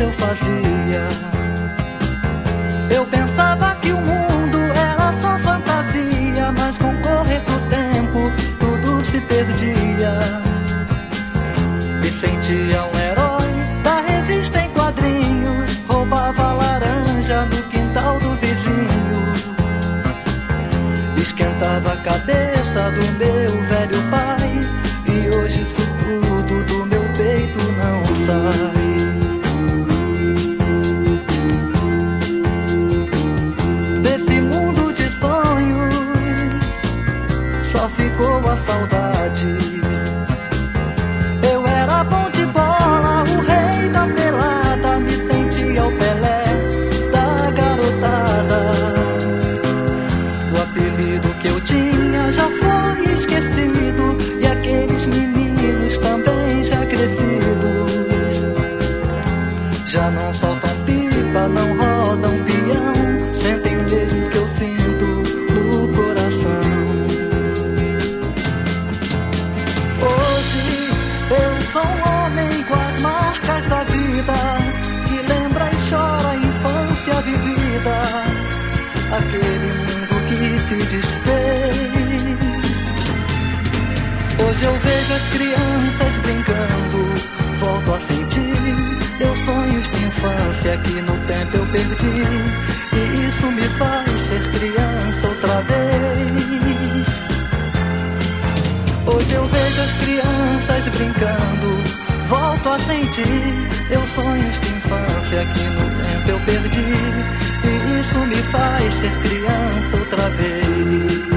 antes eu fazia. Eu pensava que o mundo era só fantasia, mas com o correr do tempo tudo se perdia. Me sentia um herói da revista em quadrinhos, roubava laranja no quintal do vizinho, esquentava a cabeça do meu que eu tinha já foi esquecido e aqueles meninos também já crescidos. Já não soltam pipa, não rodam peão, sentem o mesmo que eu sinto no coração. Hoje eu sou um homem com as marcas da vida que lembra e chora a infância vivida, aquele que se desfez. Hoje eu vejo as crianças brincando, volto a sentir meus sonhos de infância que no tempo eu perdi. E isso me faz ser criança outra vez. Hoje eu vejo as crianças brincando, volto a sentir meus sonhos de infância que no tempo eu perdi. E isso me faz ser criança outra vez.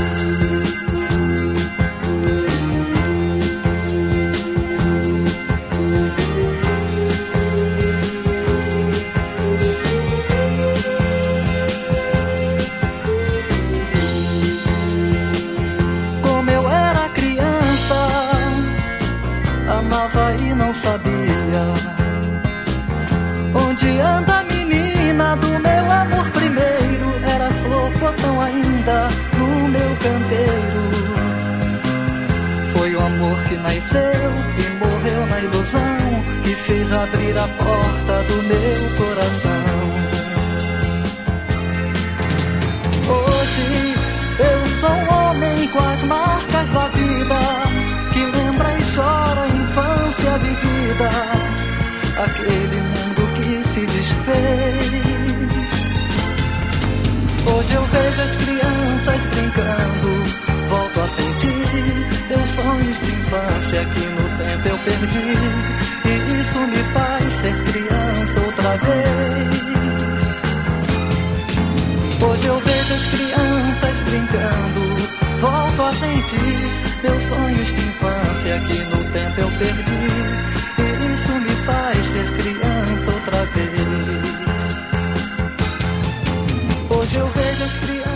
Eu sabia. Onde anda a menina do meu amor primeiro? Era flor, botão ainda no meu canteiro. Foi o amor que nasceu e morreu na ilusão que fez abrir a porta do meu coração. Hoje eu sou um homem com as marcas da vida que lembra e chora a infância vivida, aquele Hoje eu vejo as crianças brincando, volto a sentir meus sonhos de infância que no tempo eu perdi, e isso me faz ser criança outra vez. Hoje eu vejo as crianças brincando, volto a sentir meus sonhos de infância que no tempo eu perdi. E isso me faz ser criança outra vez. Hoje